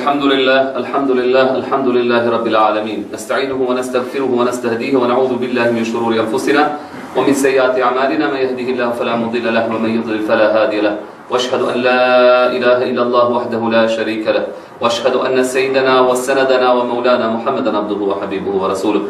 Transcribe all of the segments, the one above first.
الحمد لله الحمد لله الحمد لله رب العالمين. نستعينه ونستغفره ونستهديه ونعوذ بالله من شرور أنفسنا ومن سيئات أعمالنا. من يهده الله فلا مضل له ومن يضلل فلا هادي له. وأشهد أن لا إله إلا الله وحده لا شريك له. وأشهد أن سيدنا وسندنا ومولانا محمدا عبده وحبيبه ورسوله.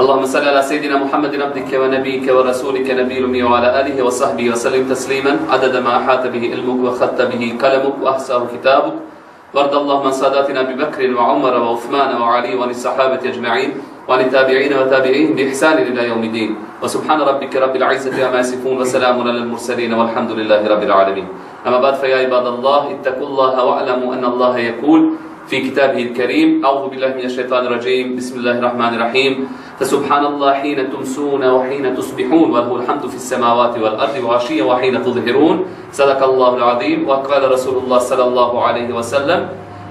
اللهم صل على سيدنا محمد عبدك ونبيك ورسولك نبي الأمي وعلى آله وصحبه وسلم تسليما. عدد ما أحاط به علمك وخط به كلمك وأحصاه كتابك. وارض اللهم عن ساداتنا أبي بكر وعمر وعثمان وعلي وعن الصحابه أجمعين وعن التابعين وتابعيهم بإحسان إلى يوم الدين. وسبحان ربك رب العزة عما يصفون وسلام على المرسلين والحمد لله رب العالمين. أما بعد فيا عباد الله اتقوا الله واعلموا أن الله يقول في كتابه الكريم. أعوذ بالله من الشيطان الرجيم. بسم الله الرحمن الرحيم. فسبحان الله حين تمسون وحين تصبحون وله الحمد في السماوات والأرض وعشيا وحين تظهرون. صدق الله العظيم. وقال رسول الله صلى الله عليه وسلم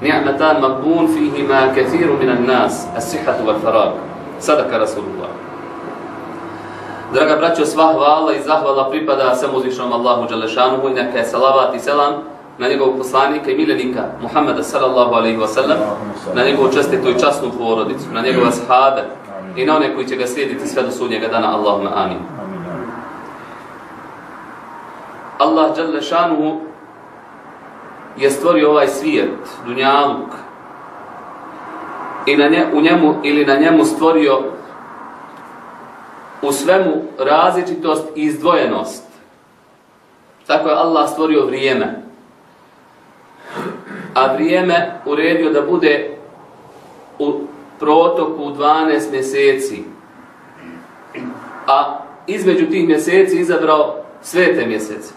نعمتان مقبون فيهما كثير من الناس الصحة والفراغ. صدق رسول الله Draga braćo, sva hvala i zahvala pripada samuzvišnom Allahu Đalešanuhu i neka je salavat i selam na njegovog poslanika i miljenika Muhammeda sallallahu alaihi wa sallam, na njegovu čestitu i časnu porodicu, na njegove sahabe i na one koji će ga slijediti sve do sudnjega dana. Allahumma amin. Allah dželle šanuhu je stvorio ovaj svijet, dunjaluk, i na nje, u njemu ili na njemu stvorio u svemu različitost i izdvojenost. Tako je Allah stvorio vrijeme a vrijeme uredio da bude u protoku 12 mjeseci. A između tih mjeseci izabrao svete mjesece.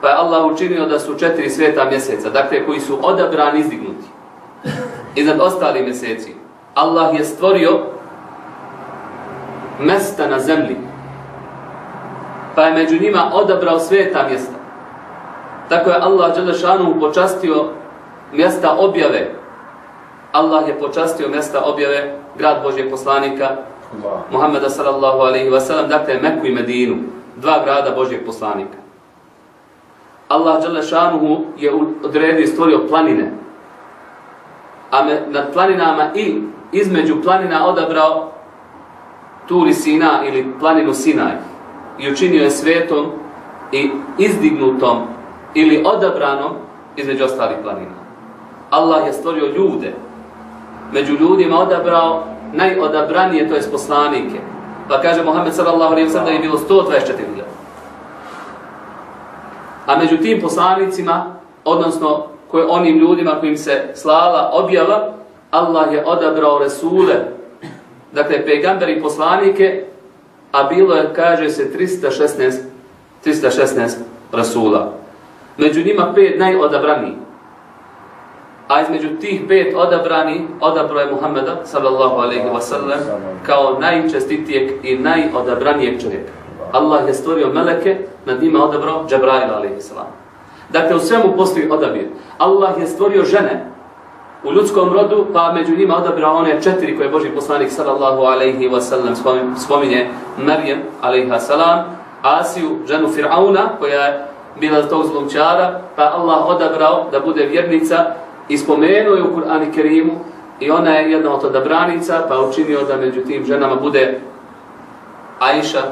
Pa je Allah učinio da su četiri sveta mjeseca, dakle koji su odabrani izdignuti. Iznad ostali mjeseci. Allah je stvorio mesta na zemlji. Pa je među njima odabrao sveta mjesta. Tako je Allah Đelešanu počastio mjesta objave. Allah je počastio mjesta objave grad Božjeg poslanika Allah. Muhammeda sallallahu alaihi wa sallam, dakle Meku i Medinu, dva grada Božjeg poslanika. Allah Đelešanu je odredio i stvorio planine. A me, nad planinama i između planina odabrao Turi Sina ili planinu Sinaj i učinio je svetom i izdignutom ili odabrano između ostalih planina. Allah je stvorio ljude. Među ljudima odabrao najodabranije, to je poslanike. Pa kaže Muhammed sallallahu alaihi wa sallam da je bilo 124.000. A među tim poslanicima, odnosno koje onim ljudima kojim se slala objava, Allah je odabrao Resule, dakle pegamberi poslanike, a bilo je, kaže se, 316, 316 Rasula među njima pet najodabraniji. A između tih pet odabrani, odabro je Muhammeda, sallallahu alaihi wa sallam, kao najčestitijeg i najodabranijeg čovjeka. Allah je stvorio meleke, nad njima odabro Džabraila, alaihi sallam. Dakle, u svemu postoji odabir. Allah je stvorio žene u ljudskom rodu, pa među njima odabrao one četiri koje je Boži poslanik, sallallahu alaihi wa sallam, spominje Marijem, alaihi salam, Asiju, ženu Fir'auna, koja je bila tog zlomčara, pa Allah odabrao da bude vjernica i spomenuo je u Kur'ani Kerimu i ona je jedna od odabranica, pa učinio da među tim ženama bude Aisha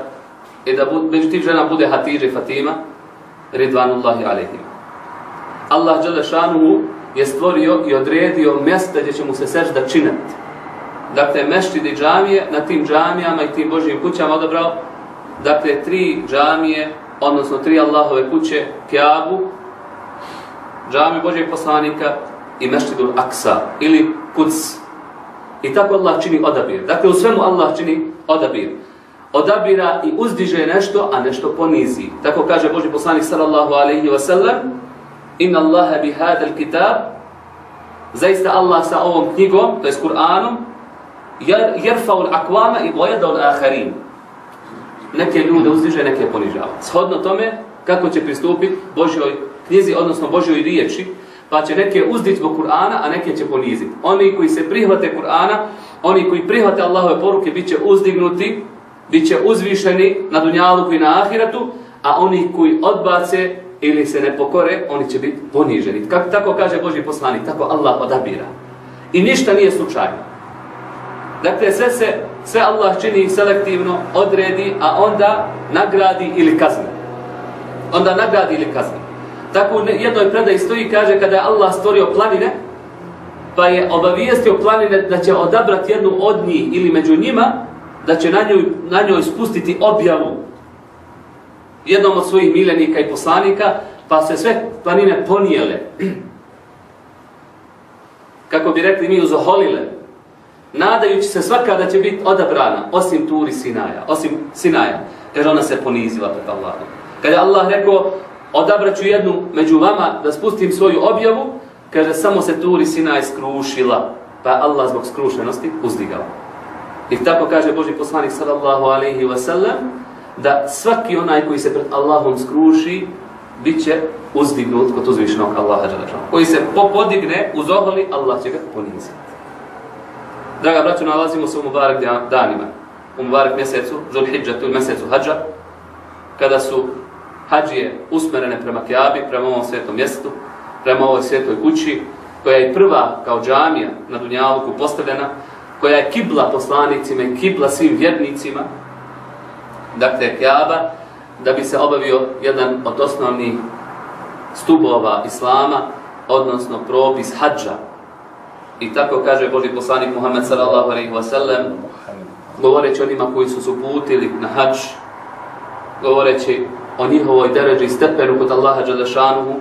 i da bude, među tim ženama bude Hatidže i Fatima, Ridvanullahi alaihim. Allah Đelešanu je stvorio i odredio mjesta gdje će mu se sežda činati. Dakle, meštidi džamije, na tim džamijama i tim Božijim kućama odabrao, dakle, tri džamije odnosno tri Allahove kuće, Kjabu, džami Božeg poslanika i Meštidul Aksa ili Kuc. I tako Allah čini odabir. Dakle, u svemu Allah čini odabir. Odabira i uzdiže nešto, a nešto ponizi. Tako kaže Boži poslanik sallallahu alaihi wa sallam Inna Allahe bi hadal kitab Zaista Allah sa ovom knjigom, to je s Kur'anom, Jerfa'ul akvama i bojada l-akharin neke ljude uzdiže, neke ponižava. Shodno tome, kako će pristupiti Božjoj knjizi, odnosno Božjoj riječi, pa će neke uzdići zbog Kur'ana, a neke će poniziti. Oni koji se prihvate Kur'ana, oni koji prihvate Allahove poruke, bit će uzdignuti, bit će uzvišeni na dunjalu i na ahiratu, a oni koji odbace ili se ne pokore, oni će biti poniženi. Kako tako kaže Božji poslanik, tako Allah odabira. I ništa nije slučajno. Dakle, sve se, sve Allah čini selektivno, odredi, a onda nagradi ili kazni. Onda nagradi ili kazni. Tako u jednoj predaji stoji kaže kada je Allah stvorio planine, pa je obavijestio planine da će odabrati jednu od njih ili među njima, da će na njoj, na njoj spustiti objavu jednom od svojih milenika i poslanika, pa se sve planine ponijele. Kako bi rekli mi uzoholile, nadajući se svaka da će biti odabrana, osim Turi Sinaja, osim Sinaja, jer ona se ponizila pred Allahom. Kada je Allah rekao, odabraću jednu među vama da spustim svoju objavu, kaže, samo se Turi Sinaj skrušila, pa Allah zbog skrušenosti uzdigao. I tako kaže Boži poslanik sallallahu alaihi wa sallam, da svaki onaj koji se pred Allahom skruši, bit će uzdignut kod uzvišnog Allaha Đelešana. Koji se popodigne uz oholi, Allah će ga poniziti. Draga braćo, nalazimo se u Mubarak danima. U Mubarak mjesecu, Zul Hidža, mjesecu Hadža, kada su hađije usmerene prema Kjabi, prema ovom svetom mjestu, prema ovoj svetoj kući, koja je prva kao džamija na Dunjaluku postavljena, koja je kibla poslanicima i kibla svim vjernicima, dakle Kjaba, da bi se obavio jedan od osnovnih stubova Islama, odnosno propis hađa. I tako kaže Boži poslanik Muhammed sallallahu alaihi wa sallam, govoreći onima koji su se uputili na hač, govoreći o njihovoj deređi stepenu kod Allaha Đalešanuhu,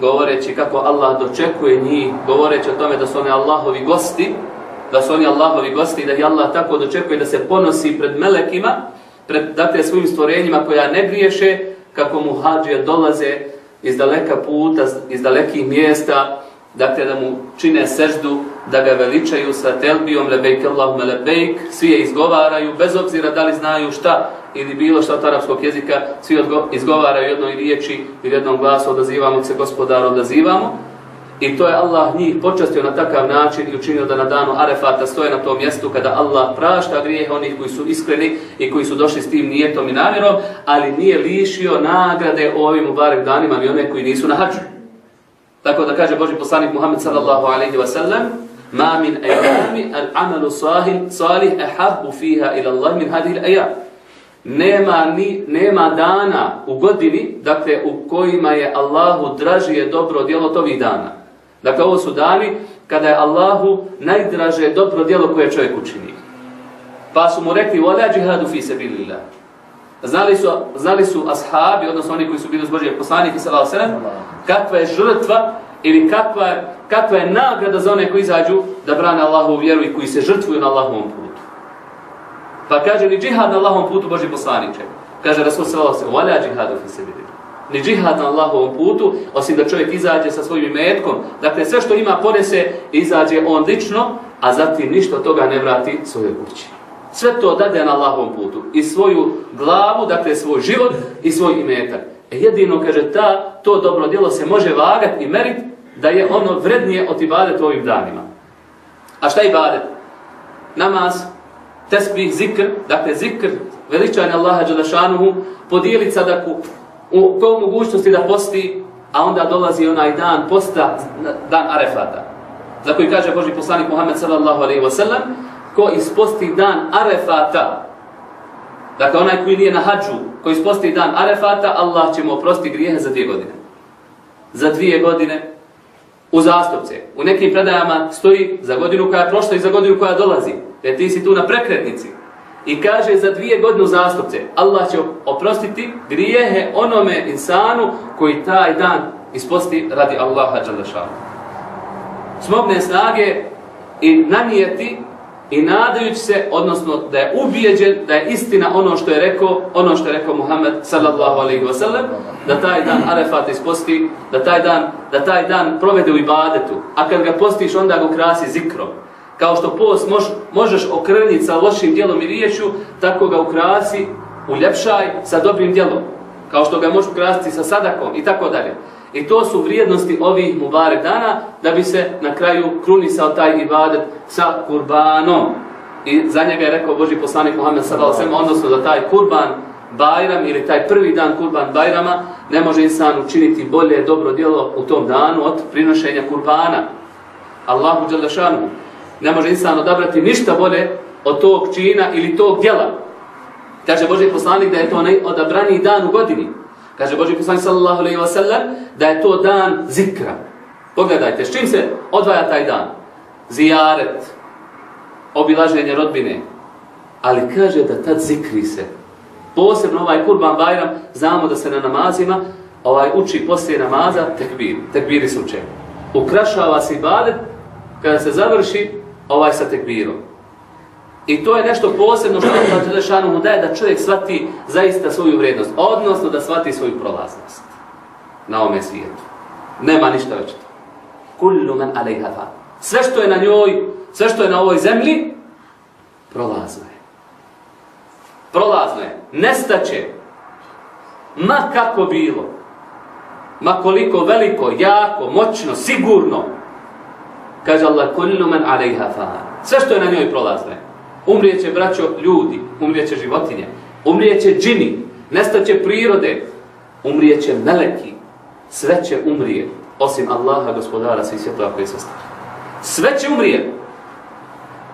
govoreći kako Allah dočekuje njih, govoreći o tome da su oni Allahovi gosti, da su oni Allahovi gosti i da je Allah tako dočekuje da se ponosi pred melekima, pred dakle, svojim stvorenjima koja ne griješe, kako mu hađije dolaze iz daleka puta, iz dalekih mjesta, dakle da mu čine seždu, da ga veličaju sa telbijom, lebejk Allahume lebejk, svi je izgovaraju, bez obzira da li znaju šta ili bilo šta od arapskog jezika, svi izgovaraju jednoj riječi i jednom glasu odazivamo se gospodaru, odazivamo. I to je Allah njih počastio na takav način i učinio da na danu Arefata stoje na tom mjestu kada Allah prašta grijeh onih koji su iskreni i koji su došli s tim nijetom i namjerom, ali nije lišio nagrade ovim ubarek danima ni one koji nisu na hađu. Tako da kaže Boži poslanik Muhammed sallallahu alaihi wa sallam, Ma min ejami al amalu sahih, salih ehabbu fiha ila Allah min hadih il Nema, ni, nema dana u godini, dakle, u kojima je Allahu dražije dobro djelo tovih dana. Dakle, ovo su dani kada je Allahu najdraže dobro djelo koje čovjek učini. Pa su mu rekli, voda džihadu fi sebi lillah. Znali su, znali su ashabi, odnosno oni koji su bili uz zbožije poslanike, sallahu sallam, kakva je žrtva ili kakva, kakva je nagrada za one koji izađu da brane Allahovu vjeru i koji se žrtvuju na Allahovom putu. Pa kaže, ni džihad na Allahovom putu Boži poslaniče. Kaže Rasul sallahu sallam, voda džihadu fi sebi ni džihad na Allahovom putu, osim da čovjek izađe sa svojim imetkom, Dakle, sve što ima ponese, izađe on lično, a zatim ništa toga ne vrati svojoj kući. Sve to dade na Allahovom putu. I svoju glavu, dakle svoj život i svoj imetak. E jedino, kaže, ta, to dobro djelo se može vagati i merit da je ono vrednije od ibadet ovim danima. A šta je ibadet? Namaz, tesbih, zikr, dakle zikr, veličanje Allaha Đalešanuhu, podijelit sadaku, u to mogućnosti da posti, a onda dolazi onaj dan posta, dan Arefata. Za koji kaže Boži poslanik Muhammed sallallahu alaihi wa sallam, ko isposti dan Arefata, dakle onaj koji nije na hađu, ko isposti dan Arefata, Allah će mu oprosti grijehe za dvije godine. Za dvije godine u zastupce. U nekim predajama stoji za godinu koja je prošla i za godinu koja dolazi. Jer ti si tu na prekretnici. I kaže za dvije godine zastupce, Allah će oprostiti grijehe onome insanu koji taj dan isposti radi Allaha Đalešanu. Smogne snage i nanijeti i nadajući se, odnosno da je ubijeđen, da je istina ono što je rekao, ono što je rekao Muhammed sallallahu alaihi wa sallam, da taj dan Arefat isposti, da taj dan, da taj dan provede u ibadetu. A kad ga postiš, onda ga ukrasi zikrom kao što post mož, možeš okrniti sa lošim dijelom i riječu, tako ga ukrasi, uljepšaj sa dobrim dijelom. Kao što ga možeš ukrasiti sa sadakom i tako dalje. I to su vrijednosti ovih mubarek dana da bi se na kraju krunisao taj ibadet sa kurbanom. I za njega je rekao Boži poslanik Muhammed sallallahu alejhi odnosno da taj kurban Bajram ili taj prvi dan kurban Bajrama ne može insan učiniti bolje dobro djelo u tom danu od prinošenja kurbana. Allahu Đalešanu ne može insan odabrati ništa bolje od tog čina ili tog djela. Kaže Boži poslanik da je to odabraniji dan u godini. Kaže Boži poslanik sallallahu alaihi wa sallam da je to dan zikra. Pogledajte, s čim se odvaja taj dan? Zijaret, obilaženje rodbine. Ali kaže da tad zikri se. Posebno ovaj kurban bajram, znamo da se na namazima ovaj uči poslije namaza tekbir. Tekbiri se uče. Ukrašava se ibadet kada se završi ovaj sa tekbirom. I to je nešto posebno što Allah Đelešanu mu daje da čovjek shvati zaista svoju vrednost, odnosno da shvati svoju prolaznost na ome svijetu. Nema ništa već to. Kullu men alejha fa. Sve što je na njoj, sve što je na ovoj zemlji, prolazno je. Prolazno je. Nestaće. Ma kako bilo. Ma koliko veliko, jako, moćno, sigurno. Kaže Allah, kullu men alejha fa. Sve što je na njoj prolazno je. Umrijeće, braćo, ljudi, umrijeće životinje, umrijeće džini, nestaće prirode, umrijeće meleki, sve će umrije, osim Allaha, gospodara, svi svjetova koji se stvari. Sve će umrije.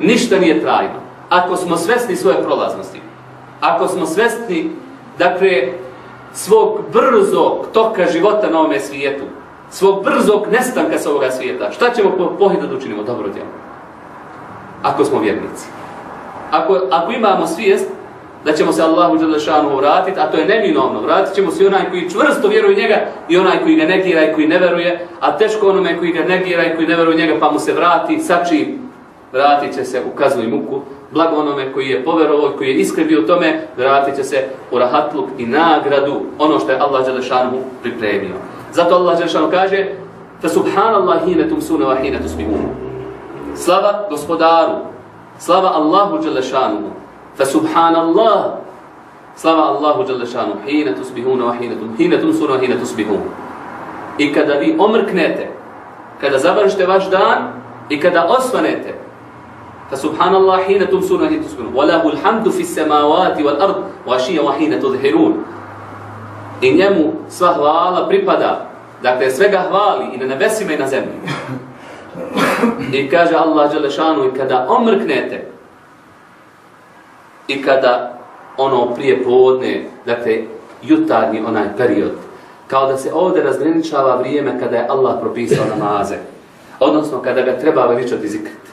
Ništa nije trajno. Ako smo svesni svoje prolaznosti, ako smo svesni, dakle, svog brzog toka života na ovome svijetu, svog brzog nestanka sa ovoga svijeta, šta ćemo po da učinimo dobro djelo? Ako smo vjernici ako, ako imamo svijest da ćemo se Allahu Đelešanu vratiti, a to je neminovno, vratit ćemo se onaj koji čvrsto vjeruje njega i onaj koji ga negira i koji ne veruje, a teško onome koji ga negira i koji ne veruje njega pa mu se vrati, sači, vratit će se u kaznu i muku, blago onome koji je poverovao koji je iskren bio tome, vratit će se u rahatluk i nagradu, ono što je Allah Đelešanu pripremio. Zato Allah Đelešanu kaže, fa subhanallah hine tumsuna wa hine tusbihun. Slava gospodaru, Slava Allahu Đelešanu. Fa subhanallah. Slava Allahu Đelešanu. Hina tusbihuna wa hina. Hina tumsuna wa hina tusbihuna. I kada vi omrknete, kada završite vaš dan i kada osvanete, fa subhanallah hina tumsuna wa hina tusbihuna. Wa lahu alhamdu fi samawati wal ard wa ašiya wa hina tudhirun. I njemu sva hvala pripada. Dakle, svega hvali i na nebesima i na zemlji. I kaže Allah Đelešanu i kada omrknete i kada ono prije podne, dakle jutarnji onaj period, kao da se ovdje razgraničava vrijeme kada je Allah propisao namaze, odnosno kada ga treba veličati zikriti.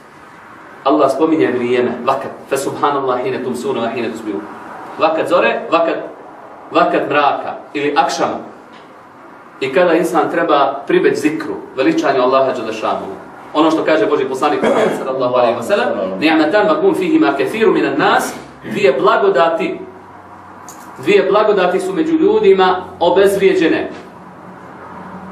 Allah spominje vrijeme, vakat, fe subhanallah hine tum sunu, a hine tusbiju. Vakat zore, vakat, vakat mraka ili akšama. I kada insan treba pribeć zikru, veličanju Allaha Đelešanu, ono što kaže Boži poslanik sallallahu alejhi ve sellem ni'matan makun fihi ma kathiru min an-nas dvije blagodati dvije blagodati su među ljudima obezvrijeđene.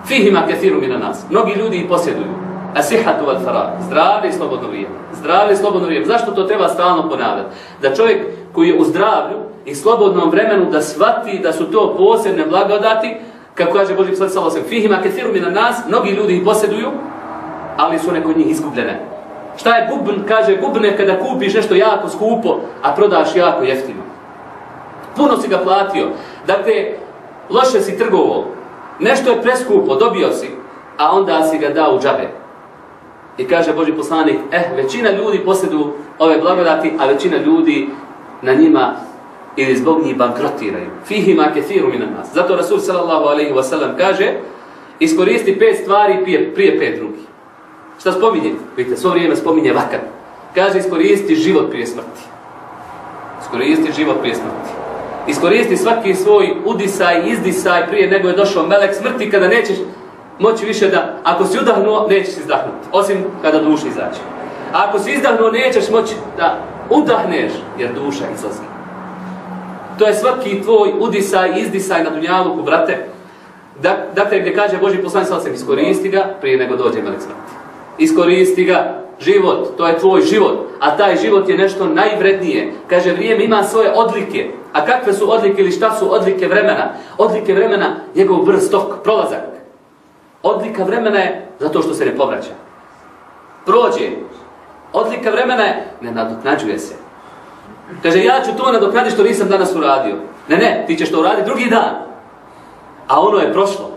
Fihi ma kathiru min an-nas mnogi ljudi ih posjeduju. Asihatu wal farah zdravlje i slobodno vrijeme zdravlje i slobodno vrijeme zašto to treba stalno ponavljati? Da čovjek koji je u zdravlju i slobodnom vremenu da svati da su to posebne blagodati kako kaže Boži poslanik sallallahu alejhi ve sellem fihi ma kathiru min an-nas mnogi ljudi ih posjeduju ali su neko njih izgubljene. Šta je gubn? Kaže, gubne kada kupiš nešto jako skupo, a prodaš jako jeftino. Puno si ga platio. Dakle, loše si trgovo. Nešto je preskupo, dobio si, a onda si ga dao u džabe. I kaže Boži poslanik, eh, većina ljudi posjedu ove blagodati, a većina ljudi na njima ili zbog njih bankrotiraju. Fihima kefiru minan nas. Zato Rasul sallallahu alaihi wa kaže, iskoristi pet stvari prije, prije pet drugih. Šta spominje? Vidite, svo vrijeme spominje vakat. Kaže, iskoristi život prije smrti. Iskoristi život prije smrti. Iskoristi svaki svoj udisaj, izdisaj prije nego je došao melek smrti kada nećeš moći više da, ako si udahnuo, nećeš izdahnuti. Osim kada duša izađe. A ako si izdahnuo, nećeš moći da udahneš, jer duša izlazi. To je svaki tvoj udisaj, izdisaj na dunjaluku, brate. Dakle, gdje kaže Boži poslani sa iskoristi ga prije nego dođe melek smrti iskoristi ga, život, to je tvoj život, a taj život je nešto najvrednije. Kaže, vrijeme ima svoje odlike. A kakve su odlike ili šta su odlike vremena? Odlike vremena, njegov brz tok, prolazak. Odlika vremena je zato što se ne povraća. Prođe. Odlika vremena je ne nadoknađuje se. Kaže, ja ću to nadoknađiti što nisam danas uradio. Ne, ne, ti ćeš to uraditi drugi dan. A ono je prošlo.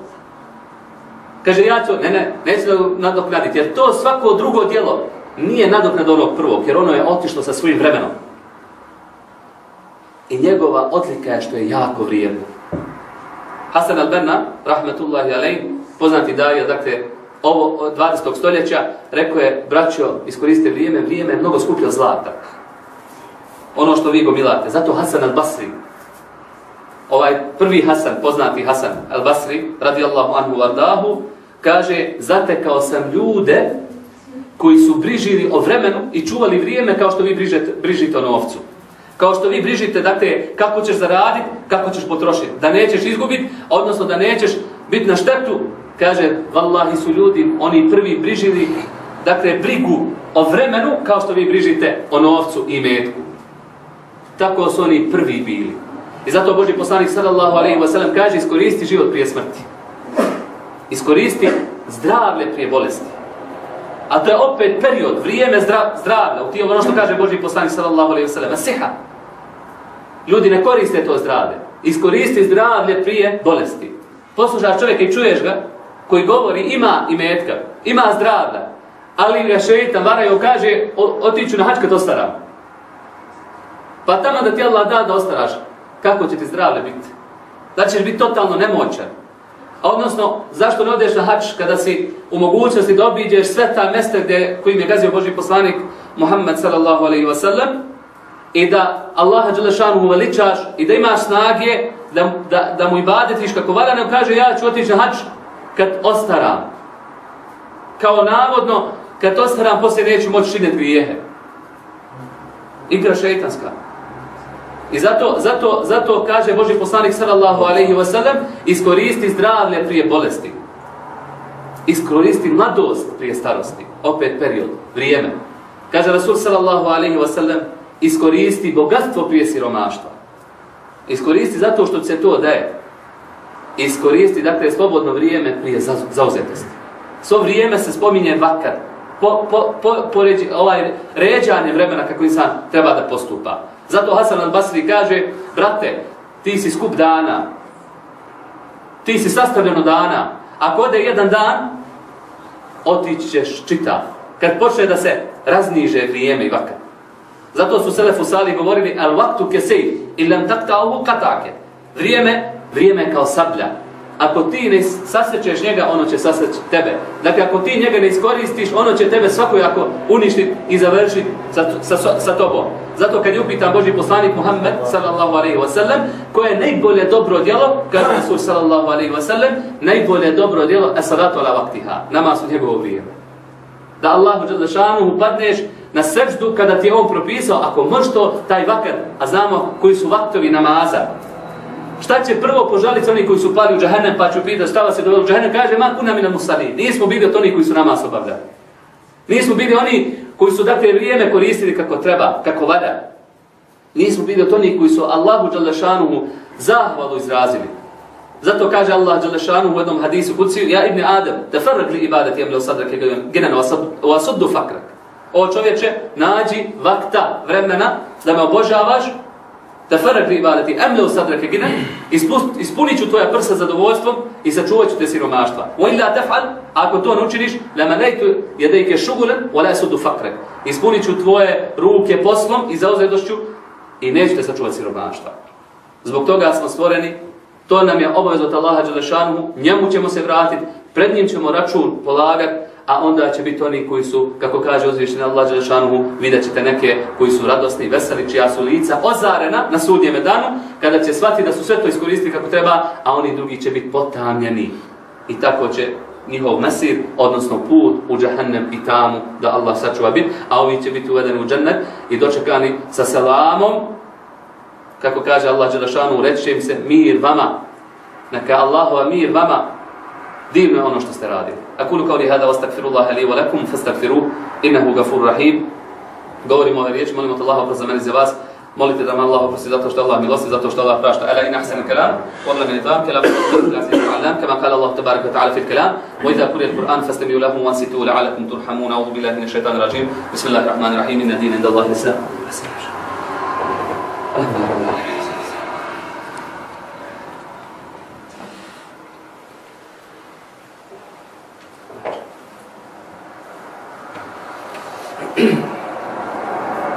Kaže, ja ću, ne, ne, neću nadoknaditi, jer to svako drugo djelo nije nadoknad onog prvog, jer ono je otišlo sa svojim vremenom. I njegova odlika je što je jako vrijedno. Hasan al-Banna, rahmetullahi alej, poznati davija, dakle, ovo 20. stoljeća, rekao je, braćo, iskoriste vrijeme, vrijeme je mnogo skuplje zlata. Ono što vi gomilate. Zato Hasan al-Basri, ovaj prvi Hasan, poznati Hasan al-Basri, radijallahu anhu vardahu, kaže, zatekao sam ljude koji su brižili o vremenu i čuvali vrijeme kao što vi brižete, brižite o novcu. Kao što vi brižite, dakle, kako ćeš zaraditi, kako ćeš potrošiti. Da nećeš izgubiti, odnosno da nećeš biti na štetu. Kaže, vallahi su ljudi, oni prvi brižili, dakle, brigu o vremenu kao što vi brižite o novcu i metku. Tako su oni prvi bili. I zato Boži poslanik sallallahu alaihi wa sallam kaže, iskoristi život prije smrti. Iskoristi zdravlje prije bolesti. A to je opet period, vrijeme zdravlja. U tijelu ono što kaže Boži poslanik sallallahu alaihi wa sallam. Siha. Ljudi ne koriste to zdravlje. Iskoristi zdravlje prije bolesti. Poslušaš čovjeka i čuješ ga, koji govori ima i metka, ima zdravlja, ali ga šeitan varaju kaže otiću na hač kad ostaram. Pa tamo da ti Allah da da ostaraš, kako će ti zdravlje biti? Da ćeš biti totalno nemoćan. Odnosno, zašto ne odeš na hač kada si u mogućnosti da obiđeš sve ta mjesta gdje, kojim je gazio Boži poslanik Muhammed sallallahu alaihi wa sallam i da Allaha Đelešanu uveličaš i da imaš snage da, da, da mu ibadetiš kako valja, nam kaže ja ću otići na hač kad ostaram. Kao navodno, kad ostaram, poslije neću moći činiti grijehe. Igra šeitanska. I zato, zato, zato kaže Boži poslanik sallallahu alaihi wa sallam, iskoristi zdravlje prije bolesti. Iskoristi mladost prije starosti. Opet period, vrijeme. Kaže Rasul sallallahu alaihi wa sallam, iskoristi bogatstvo prije siromaštva. Iskoristi zato što se to daje. Iskoristi, dakle, slobodno vrijeme prije zauzetosti. Svo vrijeme se spominje vakar. Po, po, po, poređi, ovaj ređanje vremena kako insan treba da postupa. Zato Hasan al-Basri kaže, brate, ti si skup dana. Ti si sastavljeno dana. Ako ode jedan dan, otići ćeš čitav. Kad počne da se razniže vrijeme i vakat. Zato su Selefu Sali govorili al vaktu kesej ilam takta ovu katake. Vrijeme, vrijeme kao sablja. Ako ti ne sasećeš njega, ono će saseći tebe. Dakle, ako ti njega ne iskoristiš, ono će tebe svakojako uništiti i završiti sa, sa, sa tobom. Zato kad je upitan Boži poslanik Muhammed sallallahu alaihi wasallam, koje je najbolje dobro djelo, kaže Rasul sallallahu alaihi wasallam, najbolje dobro djelo je salatu ala vaktiha. namaz u njegovo vrijeme. Da Allahu džadlašanu upadneš na srđdu kada ti je on propisao, ako možeš to, taj vakat, a znamo koji su vaktovi namaza. Šta će prvo požaliti oni koji su pali u džahennem, pa ću pitati šta vas je dovelo u džahennem, kaže, ma kuna mi na musali. Nismo bili od oni koji su namaz obavljali. Nismo bili oni koji su date vrijeme koristili kako treba, kako vada. Nismo bili od oni koji su Allahu džalešanuhu zahvalu izrazili. Zato kaže Allah džalešanuhu u jednom hadisu kuciju, ja ibn Adam, te farrak li ibadati jemle u sadrake genena u asuddu fakrak. O čovječe, nađi vakta vremena da me obožavaš, da farak li ibadati, emle u sadrake gine, ispunit ću tvoja prsa zadovoljstvom i sačuvat ću te siromaštva. U illa tefal, ako to ne učiniš, lama nejtu jedejke šugulen, u ala sudu fakrak. Ispunit ću tvoje ruke poslom i zauzetošću i neću te sačuvat siromaštva. Zbog toga smo stvoreni, to nam je obavez od Allaha Đelešanu, njemu ćemo se vratiti, pred njim ćemo račun polagati, a onda će biti oni koji su, kako kaže uzvišeni Allah Đelešanuhu, vidjet ćete neke koji su radosni i veseli, čija su lica ozarena na sudnjeme danu, kada će shvati da su sve to iskoristili kako treba, a oni drugi će biti potamljeni. I tako će njihov mesir, odnosno put u džahennem i tamu, da Allah sačuva bit, a ovi će biti uvedeni u džennet i dočekani sa selamom, kako kaže Allah Đelešanuhu, reći će im se mir vama, neka Allahova mir vama, divno je ono što ste radili. Akulu kao li hada, wastakfirullaha li wa lakum, fastakfiru, innahu gafur rahim. Govorimo ove riječi, molimo te Allah oprost za meni za vas. Molite da me Allah oprosti zato što Allah milosti, zato što Allah prašta. Ala in ahsan kalam, qawla min idam, kalam al-alam, kama qala Allah tabarak wa ta'ala fil kalam. Wa idha quriya al-Qur'an fastami'u lahu wa ansitu la'alakum turhamun. A'udhu billahi minash shaitanir rajim. Bismillahir rahmanir rahim. Inna din inda Allah al-Islam.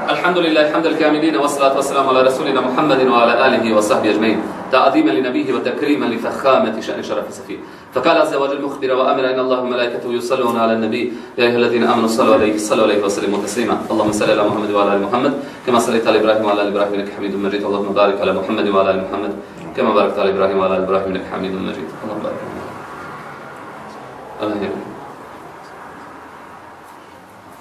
الحمد لله حمد الكاملين والصلاة والسلام على رسولنا محمد وعلى آله وصحبه أجمعين تعظيما لنبيه وتكريما لفخامة شأن شرف سفيه فقال عز وجل مخبرا وأمر أن الله وملائكته يصلون على النبي يا أيها الذين آمنوا صلوا عليه صلوا عليه وسلموا تسليما اللهم صل على محمد وعلى آل محمد كما صليت على إبراهيم وعلى آل إبراهيم إنك حميد مجيد اللهم بارك على محمد وعلى آل محمد كما باركت على إبراهيم وعلى آل إبراهيم إنك حميد مجيد اللهم بارك الله يبارك